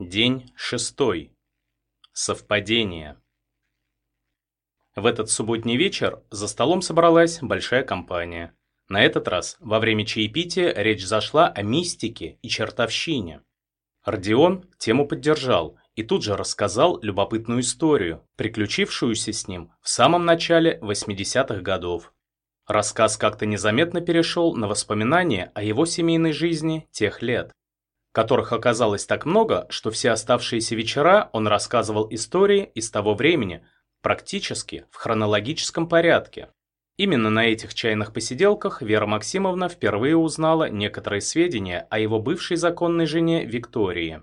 День шестой. Совпадение. В этот субботний вечер за столом собралась большая компания. На этот раз во время чаепития речь зашла о мистике и чертовщине. Родион тему поддержал и тут же рассказал любопытную историю, приключившуюся с ним в самом начале 80-х годов. Рассказ как-то незаметно перешел на воспоминания о его семейной жизни тех лет, которых оказалось так много, что все оставшиеся вечера он рассказывал истории из того времени, практически в хронологическом порядке. Именно на этих чайных посиделках Вера Максимовна впервые узнала некоторые сведения о его бывшей законной жене Виктории.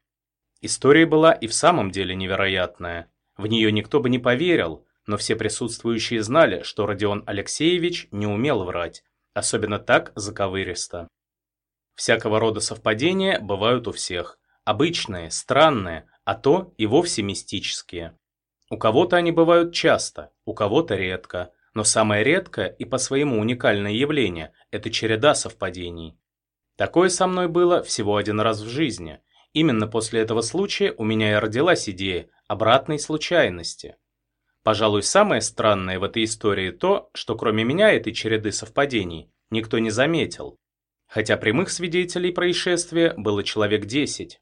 История была и в самом деле невероятная. В нее никто бы не поверил, но все присутствующие знали, что Родион Алексеевич не умел врать, особенно так заковыристо. Всякого рода совпадения бывают у всех. Обычные, странные, а то и вовсе мистические. У кого-то они бывают часто, у кого-то редко, но самое редкое и по своему уникальное явление – это череда совпадений. Такое со мной было всего один раз в жизни. Именно после этого случая у меня и родилась идея обратной случайности. Пожалуй, самое странное в этой истории то, что кроме меня этой череды совпадений никто не заметил. Хотя прямых свидетелей происшествия было человек 10.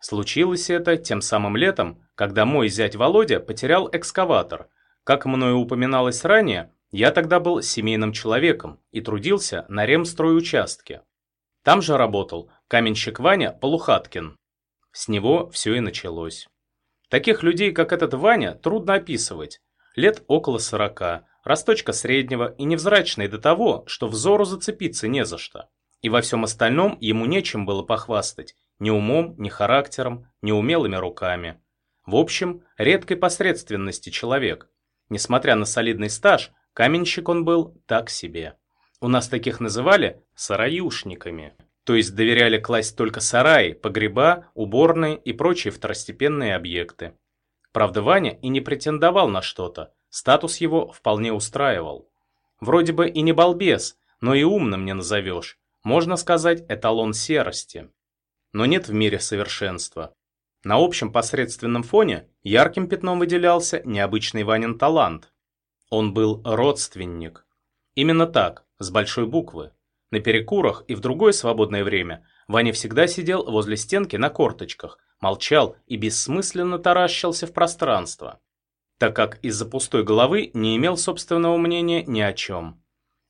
Случилось это тем самым летом, когда мой зять Володя потерял экскаватор. Как мною упоминалось ранее, я тогда был семейным человеком и трудился на ремстройучастке. Там же работал каменщик Ваня Полухаткин. С него все и началось. Таких людей, как этот Ваня, трудно описывать. Лет около сорока, росточка среднего и невзрачный до того, что взору зацепиться не за что. И во всем остальном ему нечем было похвастать, ни умом, ни характером, ни умелыми руками. В общем, редкой посредственности человек. Несмотря на солидный стаж, каменщик он был так себе. У нас таких называли сараюшниками. То есть доверяли класть только сараи, погреба, уборные и прочие второстепенные объекты. Правда, Ваня и не претендовал на что-то, статус его вполне устраивал. Вроде бы и не балбес, но и умным не назовешь. Можно сказать, эталон серости но нет в мире совершенства. На общем посредственном фоне ярким пятном выделялся необычный Ванин талант. Он был родственник. Именно так, с большой буквы. На перекурах и в другое свободное время Ваня всегда сидел возле стенки на корточках, молчал и бессмысленно таращился в пространство, так как из-за пустой головы не имел собственного мнения ни о чем.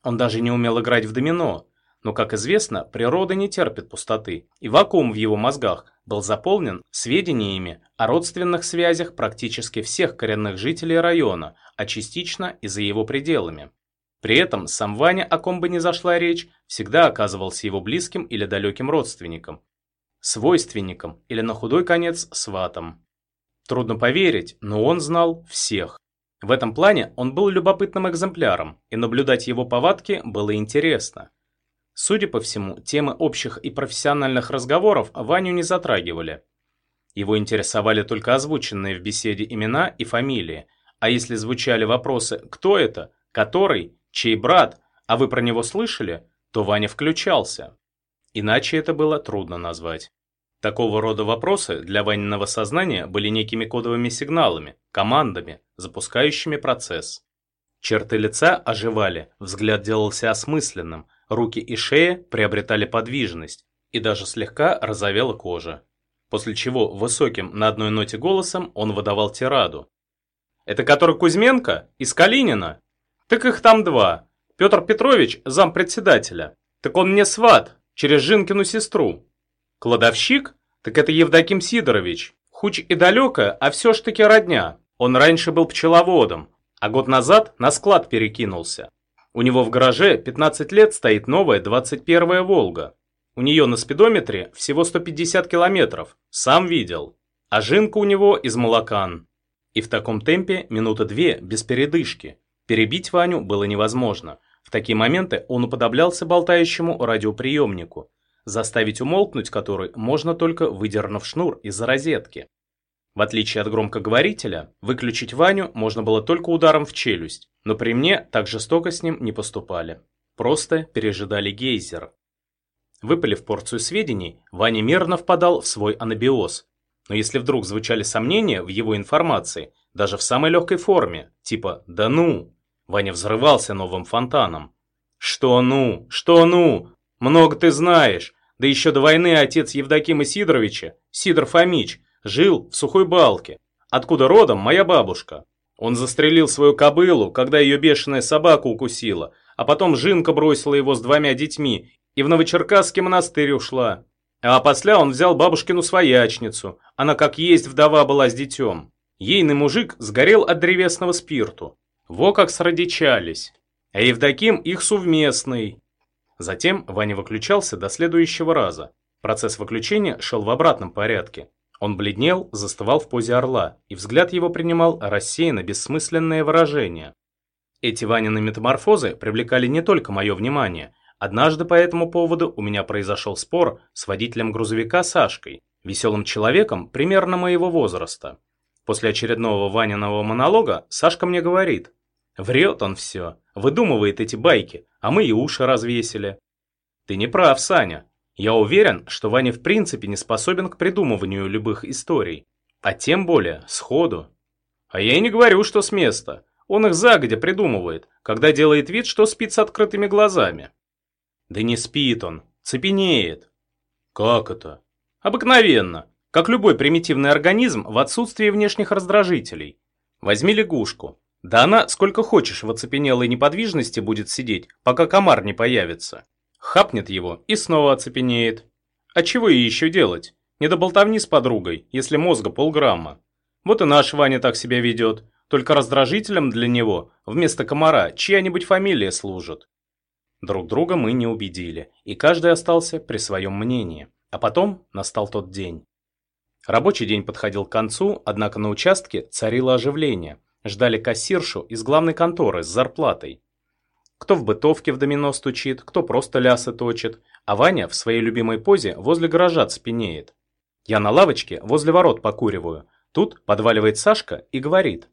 Он даже не умел играть в домино, но, как известно, природа не терпит пустоты, и вакуум в его мозгах был заполнен сведениями о родственных связях практически всех коренных жителей района, а частично и за его пределами. При этом сам Ваня, о ком бы ни зашла речь, всегда оказывался его близким или далеким родственником, свойственником или на худой конец сватом. Трудно поверить, но он знал всех. В этом плане он был любопытным экземпляром, и наблюдать его повадки было интересно. Судя по всему, темы общих и профессиональных разговоров Ваню не затрагивали. Его интересовали только озвученные в беседе имена и фамилии, а если звучали вопросы «кто это?», «который?», «чей брат?», а вы про него слышали?, то Ваня включался. Иначе это было трудно назвать. Такого рода вопросы для Ваниного сознания были некими кодовыми сигналами, командами, запускающими процесс. Черты лица оживали, взгляд делался осмысленным, Руки и шея приобретали подвижность, и даже слегка розовела кожа. После чего высоким на одной ноте голосом он выдавал тираду. «Это который Кузьменко? Из Калинина? Так их там два. Петр Петрович – зампредседателя. Так он мне сват, через Жинкину сестру. Кладовщик? Так это Евдоким Сидорович. Хуч и далеко, а все ж таки родня. Он раньше был пчеловодом, а год назад на склад перекинулся. У него в гараже 15 лет стоит новая 21-я «Волга». У нее на спидометре всего 150 километров, сам видел. А жинка у него из молокан. И в таком темпе минута две, без передышки. Перебить Ваню было невозможно. В такие моменты он уподоблялся болтающему радиоприемнику, заставить умолкнуть который можно только выдернув шнур из розетки. В отличие от громкоговорителя, выключить Ваню можно было только ударом в челюсть, но при мне так жестоко с ним не поступали. Просто пережидали гейзер. Выпалив порцию сведений, Ваня мерно впадал в свой анабиоз. Но если вдруг звучали сомнения в его информации, даже в самой легкой форме, типа «да ну», Ваня взрывался новым фонтаном. «Что ну? Что ну? Много ты знаешь. Да еще до войны отец Евдокима Сидоровича, Сидор Фомич, жил в Сухой Балке, откуда родом моя бабушка. Он застрелил свою кобылу, когда ее бешеная собака укусила, а потом Жинка бросила его с двумя детьми и в Новочеркасский монастырь ушла. А после он взял бабушкину своячницу, она как есть вдова была с детем. Ейный мужик сгорел от древесного спирту. Во как сродичались. А Евдоким их совместный. Затем Ваня выключался до следующего раза. Процесс выключения шел в обратном порядке. Он бледнел, застывал в позе орла, и взгляд его принимал рассеянно бессмысленное выражение. Эти Ванины метаморфозы привлекали не только мое внимание. Однажды по этому поводу у меня произошел спор с водителем грузовика Сашкой, веселым человеком примерно моего возраста. После очередного Ваниного монолога Сашка мне говорит, «Врет он все, выдумывает эти байки, а мы и уши развесили». «Ты не прав, Саня. Я уверен, что Ваня в принципе не способен к придумыванию любых историй, а тем более сходу. А я и не говорю, что с места. Он их загодя придумывает, когда делает вид, что спит с открытыми глазами. Да не спит он, цепенеет. Как это? Обыкновенно, как любой примитивный организм в отсутствии внешних раздражителей. Возьми лягушку. Да она сколько хочешь в оцепенелой неподвижности будет сидеть, пока комар не появится. Хапнет его и снова оцепенеет. А чего ей еще делать? Не до болтовни с подругой, если мозга полграмма. Вот и наш Ваня так себя ведет, только раздражителем для него вместо комара чья-нибудь фамилия служит. Друг друга мы не убедили, и каждый остался при своем мнении. А потом настал тот день. Рабочий день подходил к концу, однако на участке царило оживление. Ждали кассиршу из главной конторы с зарплатой. Кто в бытовке в домино стучит, кто просто лясы точит, а Ваня в своей любимой позе возле гаража цепенеет. Я на лавочке возле ворот покуриваю. Тут подваливает Сашка и говорит.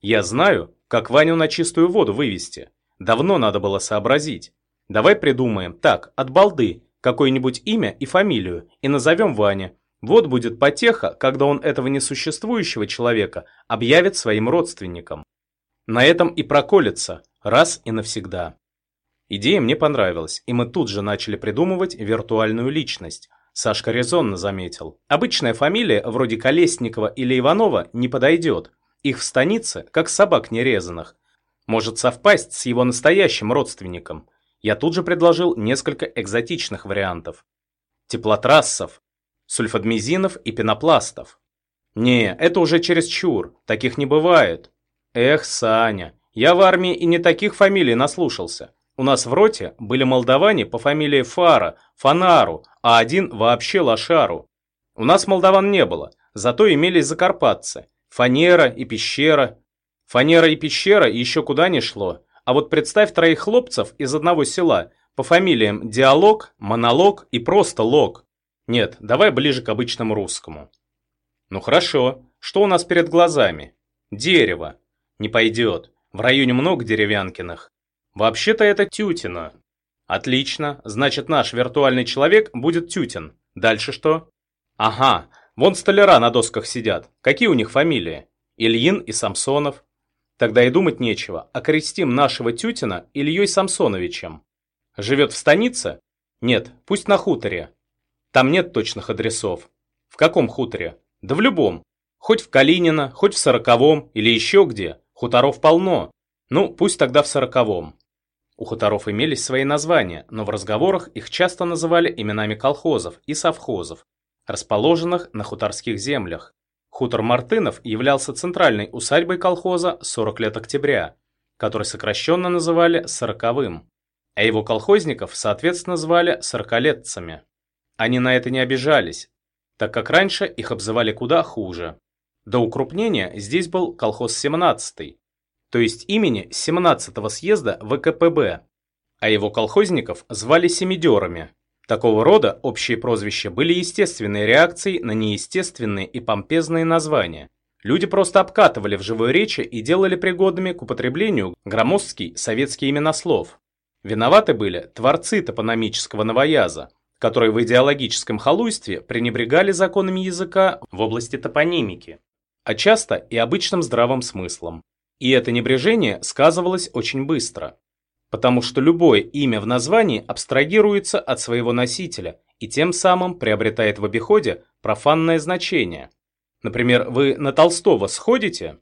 Я знаю, как Ваню на чистую воду вывести. Давно надо было сообразить. Давай придумаем, так, от балды, какое-нибудь имя и фамилию, и назовем Ваня. Вот будет потеха, когда он этого несуществующего человека объявит своим родственникам. На этом и проколется, раз и навсегда. Идея мне понравилась, и мы тут же начали придумывать виртуальную личность. Сашка резонно заметил. Обычная фамилия, вроде Колесникова или Иванова, не подойдет. Их в станице, как собак нерезанных. Может совпасть с его настоящим родственником. Я тут же предложил несколько экзотичных вариантов. Теплотрассов, сульфадмизинов и пенопластов. Не, это уже чересчур, таких не бывает. Эх, Саня, я в армии и не таких фамилий наслушался. У нас в роте были молдаване по фамилии Фара, Фанару, а один вообще Лошару. У нас молдаван не было, зато имелись закарпатцы. Фанера и пещера. Фанера и пещера еще куда не шло. А вот представь троих хлопцев из одного села по фамилиям Диалог, Монолог и просто Лог. Нет, давай ближе к обычному русскому. Ну хорошо, что у нас перед глазами? Дерево. Не пойдет. В районе много деревянкиных. Вообще-то это Тютина. Отлично, значит наш виртуальный человек будет Тютин. Дальше что? Ага, Вон столяра на досках сидят. Какие у них фамилии? Ильин и Самсонов. Тогда и думать нечего. Окрестим нашего Тютина Ильей Самсоновичем. Живет в станице? Нет, пусть на хуторе. Там нет точных адресов. В каком хуторе? Да в любом. Хоть в Калинино, хоть в Сороковом или еще где. Хуторов полно. Ну, пусть тогда в Сороковом. У хуторов имелись свои названия, но в разговорах их часто называли именами колхозов и совхозов, расположенных на хуторских землях. Хутор Мартынов являлся центральной усадьбой колхоза 40 лет октября, который сокращенно называли «сороковым», а его колхозников, соответственно, звали «сорокалетцами». Они на это не обижались, так как раньше их обзывали куда хуже. До укрупнения здесь был колхоз 17 то есть имени 17-го съезда ВКПБ, а его колхозников звали семидерами. Такого рода общие прозвища были естественной реакцией на неестественные и помпезные названия. Люди просто обкатывали в живой речи и делали пригодными к употреблению громоздкий советский именослов. Виноваты были творцы топономического новояза, которые в идеологическом халуйстве пренебрегали законами языка в области топонимики, а часто и обычным здравым смыслом. И это небрежение сказывалось очень быстро, потому что любое имя в названии абстрагируется от своего носителя и тем самым приобретает в обиходе профанное значение. Например, вы на Толстого сходите?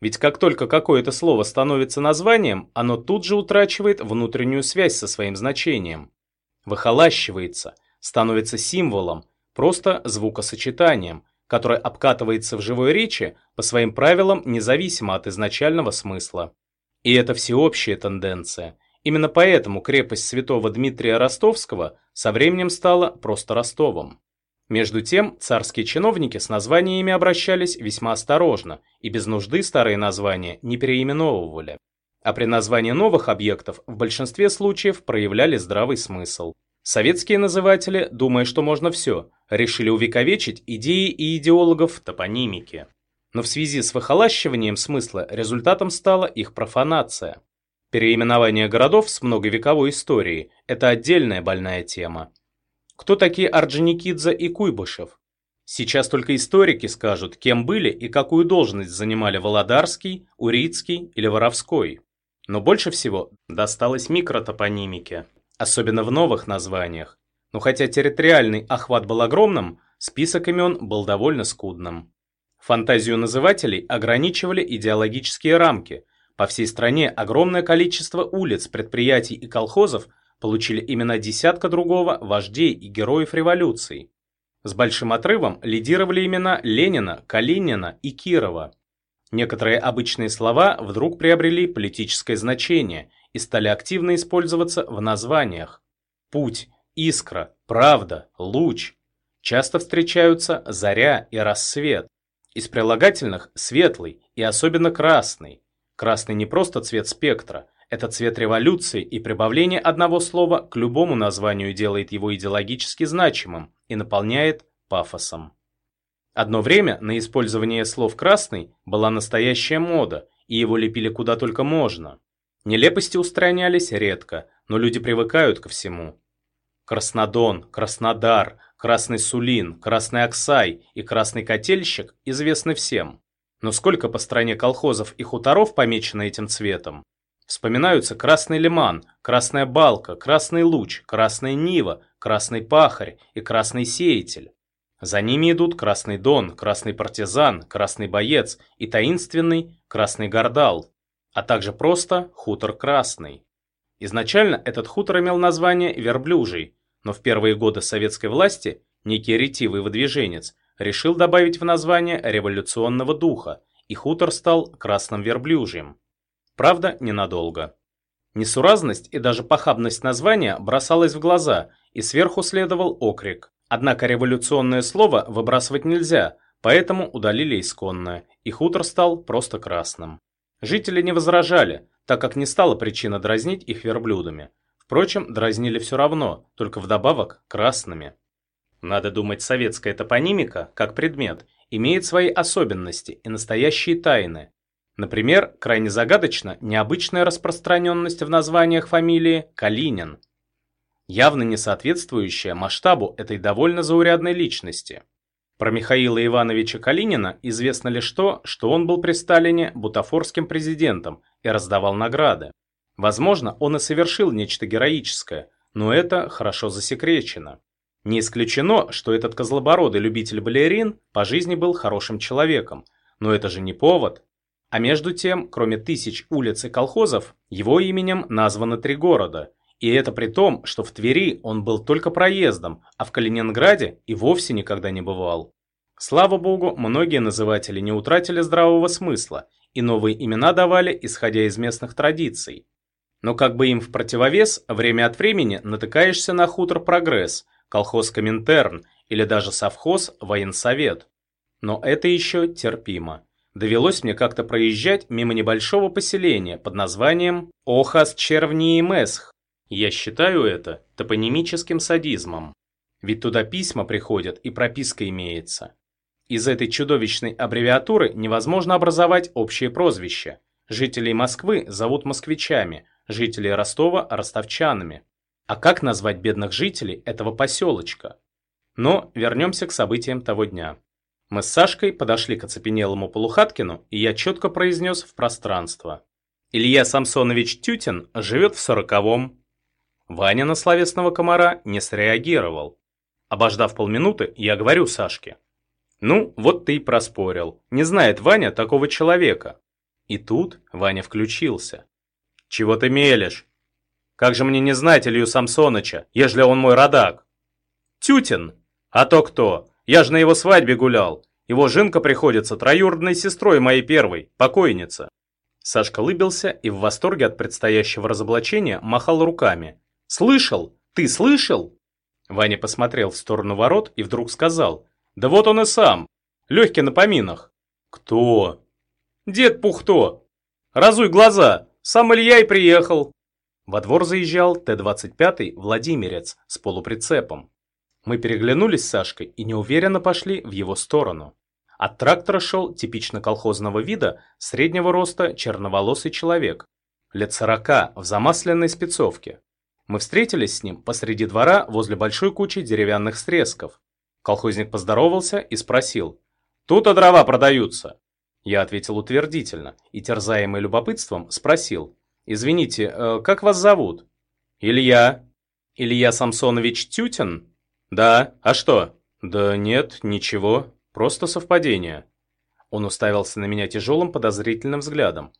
Ведь как только какое-то слово становится названием, оно тут же утрачивает внутреннюю связь со своим значением. Выхолащивается, становится символом, просто звукосочетанием, которое обкатывается в живой речи по своим правилам независимо от изначального смысла. И это всеобщая тенденция. Именно поэтому крепость святого Дмитрия Ростовского со временем стала просто Ростовом. Между тем, царские чиновники с названиями обращались весьма осторожно и без нужды старые названия не переименовывали. А при названии новых объектов в большинстве случаев проявляли здравый смысл. Советские называтели, думая, что можно все, решили увековечить идеи и идеологов топонимики. Но в связи с выхолащиванием смысла результатом стала их профанация. Переименование городов с многовековой историей – это отдельная больная тема. Кто такие Орджоникидзе и Куйбышев? Сейчас только историки скажут, кем были и какую должность занимали Володарский, Урицкий или Воровской. Но больше всего досталось микротопонимике, особенно в новых названиях. Но хотя территориальный охват был огромным, список имен был довольно скудным. Фантазию назывателей ограничивали идеологические рамки. По всей стране огромное количество улиц, предприятий и колхозов получили имена десятка другого вождей и героев революции. С большим отрывом лидировали имена Ленина, Калинина и Кирова. Некоторые обычные слова вдруг приобрели политическое значение и стали активно использоваться в названиях. Путь, искра, правда, луч. Часто встречаются заря и рассвет. Из прилагательных светлый и особенно красный. Красный не просто цвет спектра – это цвет революции, и прибавление одного слова к любому названию делает его идеологически значимым и наполняет пафосом. Одно время на использование слов «красный» была настоящая мода, и его лепили куда только можно. Нелепости устранялись редко, но люди привыкают ко всему. Краснодон, Краснодар, Красный Сулин, Красный Оксай и Красный Котельщик известны всем. Но сколько по стране колхозов и хуторов помечено этим цветом? Вспоминаются Красный Лиман, Красная Балка, Красный Луч, Красная Нива, Красный Пахарь и Красный Сеятель. За ними идут Красный Дон, Красный Партизан, Красный Боец и таинственный Красный Гордал, а также просто Хутор Красный. Изначально этот хутор имел название Верблюжий, но в первые годы советской власти некий ретивый выдвиженец решил добавить в название революционного духа, и хутор стал Красным Верблюжьем. Правда, ненадолго. Несуразность и даже похабность названия бросалась в глаза, и сверху следовал окрик. Однако революционное слово выбрасывать нельзя, поэтому удалили исконное, и хутор стал просто красным. Жители не возражали, так как не стало причина дразнить их верблюдами. Впрочем, дразнили все равно, только вдобавок красными. Надо думать, советская топонимика, как предмет, имеет свои особенности и настоящие тайны, Например, крайне загадочна необычная распространенность в названиях фамилии Калинин, явно не соответствующая масштабу этой довольно заурядной личности. Про Михаила Ивановича Калинина известно лишь то, что он был при Сталине бутафорским президентом и раздавал награды. Возможно, он и совершил нечто героическое, но это хорошо засекречено. Не исключено, что этот козлобородый любитель балерин по жизни был хорошим человеком, но это же не повод а между тем, кроме тысяч улиц и колхозов, его именем названы три города. И это при том, что в Твери он был только проездом, а в Калининграде и вовсе никогда не бывал. Слава богу, многие называтели не утратили здравого смысла, и новые имена давали, исходя из местных традиций. Но как бы им в противовес, время от времени натыкаешься на хутор «Прогресс», колхоз «Коминтерн» или даже совхоз «Военсовет». Но это еще терпимо. Довелось мне как-то проезжать мимо небольшого поселения под названием Охас-Червни-Месх. Я считаю это топонимическим садизмом. Ведь туда письма приходят и прописка имеется. Из этой чудовищной аббревиатуры невозможно образовать общее прозвище. Жителей Москвы зовут москвичами, жителей Ростова – ростовчанами. А как назвать бедных жителей этого поселочка? Но вернемся к событиям того дня. Мы с Сашкой подошли к оцепенелому Полухаткину, и я четко произнес в пространство. Илья Самсонович Тютин живет в сороковом. Ваня на словесного комара не среагировал. Обождав полминуты, я говорю Сашке. Ну, вот ты и проспорил. Не знает Ваня такого человека. И тут Ваня включился. Чего ты мелешь? Как же мне не знать Илью Самсоныча, ежели он мой родак? Тютин. А то кто? Я же на его свадьбе гулял. Его жинка приходится троюродной сестрой моей первой, покойница. Сашка лыбился и в восторге от предстоящего разоблачения махал руками. «Слышал? Ты слышал?» Ваня посмотрел в сторону ворот и вдруг сказал. «Да вот он и сам. Легкий на поминах». «Кто?» «Дед Пухто. Разуй глаза. Сам Илья и приехал». Во двор заезжал Т-25 «Владимирец» с полуприцепом. Мы переглянулись с Сашкой и неуверенно пошли в его сторону. От трактора шел типично колхозного вида среднего роста черноволосый человек, лет сорока, в замасленной спецовке. Мы встретились с ним посреди двора возле большой кучи деревянных срезков. Колхозник поздоровался и спросил, «Тут-то дрова продаются?» Я ответил утвердительно и, терзаемый любопытством, спросил, «Извините, э, как вас зовут?» «Илья». «Илья Самсонович Тютин?» «Да, а что?» «Да нет, ничего». Просто совпадение. Он уставился на меня тяжелым подозрительным взглядом.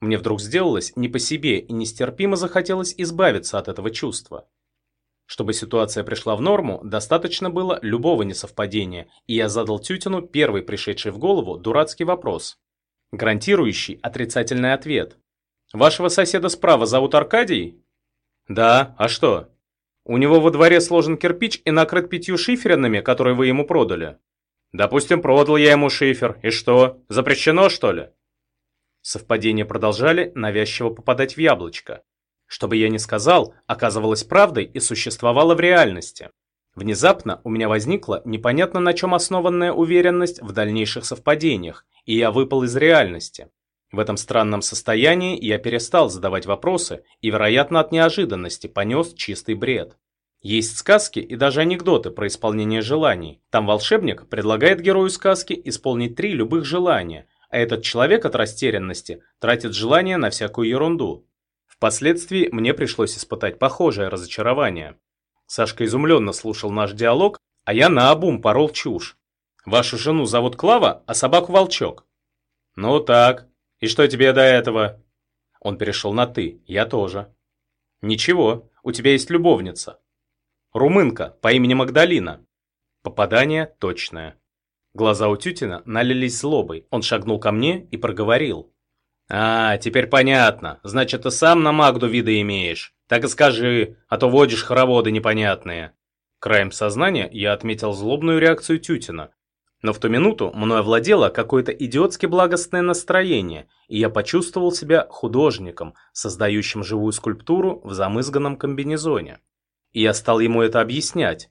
Мне вдруг сделалось не по себе и нестерпимо захотелось избавиться от этого чувства. Чтобы ситуация пришла в норму, достаточно было любого несовпадения, и я задал Тютину первый пришедший в голову дурацкий вопрос, гарантирующий отрицательный ответ. «Вашего соседа справа зовут Аркадий?» «Да, а что?» «У него во дворе сложен кирпич и накрыт пятью шиферинами, которые вы ему продали». Допустим, продал я ему шифер. И что, запрещено, что ли? Совпадения продолжали навязчиво попадать в яблочко. Что бы я ни сказал, оказывалось правдой и существовало в реальности. Внезапно у меня возникла непонятно на чем основанная уверенность в дальнейших совпадениях, и я выпал из реальности. В этом странном состоянии я перестал задавать вопросы и, вероятно, от неожиданности понес чистый бред. Есть сказки и даже анекдоты про исполнение желаний. Там волшебник предлагает герою сказки исполнить три любых желания, а этот человек от растерянности тратит желания на всякую ерунду. Впоследствии мне пришлось испытать похожее разочарование. Сашка изумленно слушал наш диалог, а я наобум порол чушь. Вашу жену зовут Клава, а собаку Волчок. Ну так, и что тебе до этого? Он перешел на «ты», я тоже. Ничего, у тебя есть любовница. Румынка по имени Магдалина. Попадание точное. Глаза у Тютина налились злобой. Он шагнул ко мне и проговорил. «А, теперь понятно. Значит, ты сам на Магду виды имеешь. Так и скажи, а то водишь хороводы непонятные». Краем сознания я отметил злобную реакцию Тютина. Но в ту минуту мной овладело какое-то идиотски благостное настроение, и я почувствовал себя художником, создающим живую скульптуру в замызганном комбинезоне. И я стал ему это объяснять.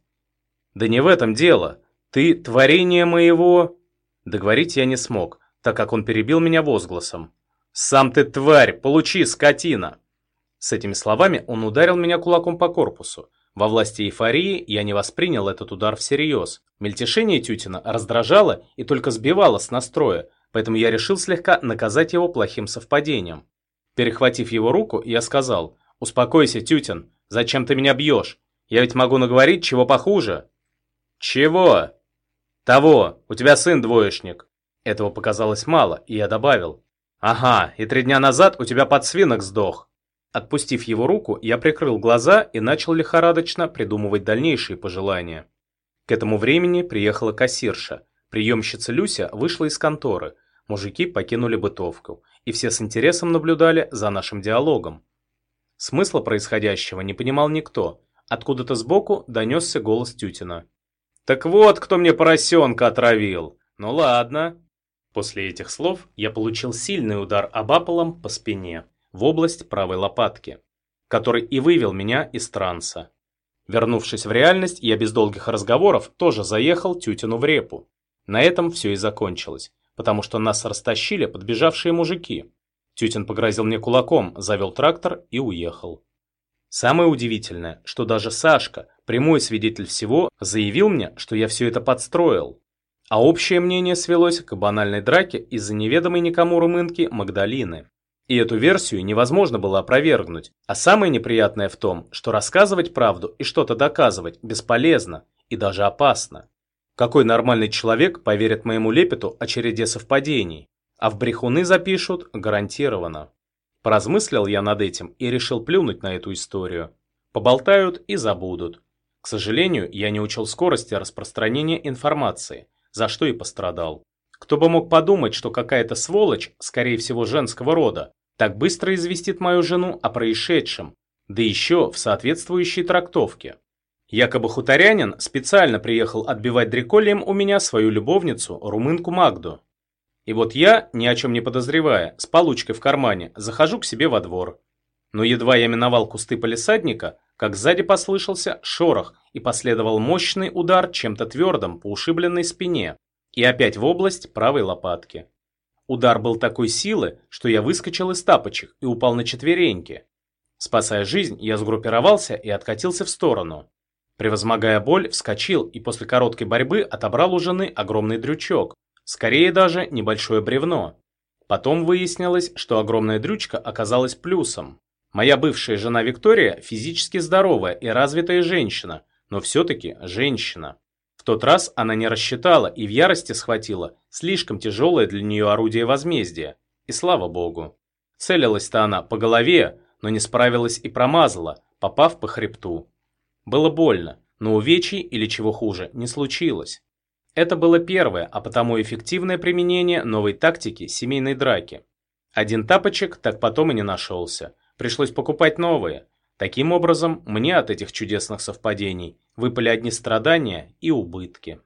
«Да не в этом дело. Ты творение моего...» Договорить я не смог, так как он перебил меня возгласом. «Сам ты тварь! Получи, скотина!» С этими словами он ударил меня кулаком по корпусу. Во власти эйфории я не воспринял этот удар всерьез. Мельтешение Тютина раздражало и только сбивало с настроя, поэтому я решил слегка наказать его плохим совпадением. Перехватив его руку, я сказал, «Успокойся, Тютин, Зачем ты меня бьешь? Я ведь могу наговорить чего похуже». «Чего?» «Того, у тебя сын двоечник». Этого показалось мало, и я добавил. «Ага, и три дня назад у тебя подсвинок сдох». Отпустив его руку, я прикрыл глаза и начал лихорадочно придумывать дальнейшие пожелания. К этому времени приехала кассирша. Приемщица Люся вышла из конторы. Мужики покинули бытовку, и все с интересом наблюдали за нашим диалогом. Смысла происходящего не понимал никто. Откуда-то сбоку донесся голос Тютина. «Так вот, кто мне поросенка отравил! Ну ладно!» После этих слов я получил сильный удар обаполом по спине, в область правой лопатки, который и вывел меня из транса. Вернувшись в реальность, я без долгих разговоров тоже заехал Тютину в репу. На этом все и закончилось, потому что нас растащили подбежавшие мужики. Тютин погрозил мне кулаком, завел трактор и уехал. Самое удивительное, что даже Сашка, прямой свидетель всего, заявил мне, что я все это подстроил. А общее мнение свелось к банальной драке из-за неведомой никому румынки Магдалины. И эту версию невозможно было опровергнуть. А самое неприятное в том, что рассказывать правду и что-то доказывать бесполезно и даже опасно. Какой нормальный человек поверит моему лепету о череде совпадений? А в брехуны запишут гарантированно. Поразмыслил я над этим и решил плюнуть на эту историю. Поболтают и забудут. К сожалению, я не учел скорости распространения информации, за что и пострадал. Кто бы мог подумать, что какая-то сволочь, скорее всего женского рода, так быстро известит мою жену о происшедшем, да еще в соответствующей трактовке. Якобы хуторянин специально приехал отбивать дреколием у меня свою любовницу, румынку Магду. И вот я, ни о чем не подозревая, с получкой в кармане, захожу к себе во двор. Но едва я миновал кусты полисадника, как сзади послышался шорох и последовал мощный удар чем-то твердым по ушибленной спине и опять в область правой лопатки. Удар был такой силы, что я выскочил из тапочек и упал на четвереньки. Спасая жизнь, я сгруппировался и откатился в сторону. Превозмогая боль, вскочил и после короткой борьбы отобрал у жены огромный дрючок, Скорее даже небольшое бревно. Потом выяснилось, что огромная дрючка оказалась плюсом. Моя бывшая жена Виктория физически здоровая и развитая женщина, но все-таки женщина. В тот раз она не рассчитала и в ярости схватила слишком тяжелое для нее орудие возмездия. И слава богу. Целилась-то она по голове, но не справилась и промазала, попав по хребту. Было больно, но увечий или чего хуже не случилось. Это было первое, а потому эффективное применение новой тактики семейной драки. Один тапочек так потом и не нашелся. Пришлось покупать новые. Таким образом, мне от этих чудесных совпадений выпали одни страдания и убытки.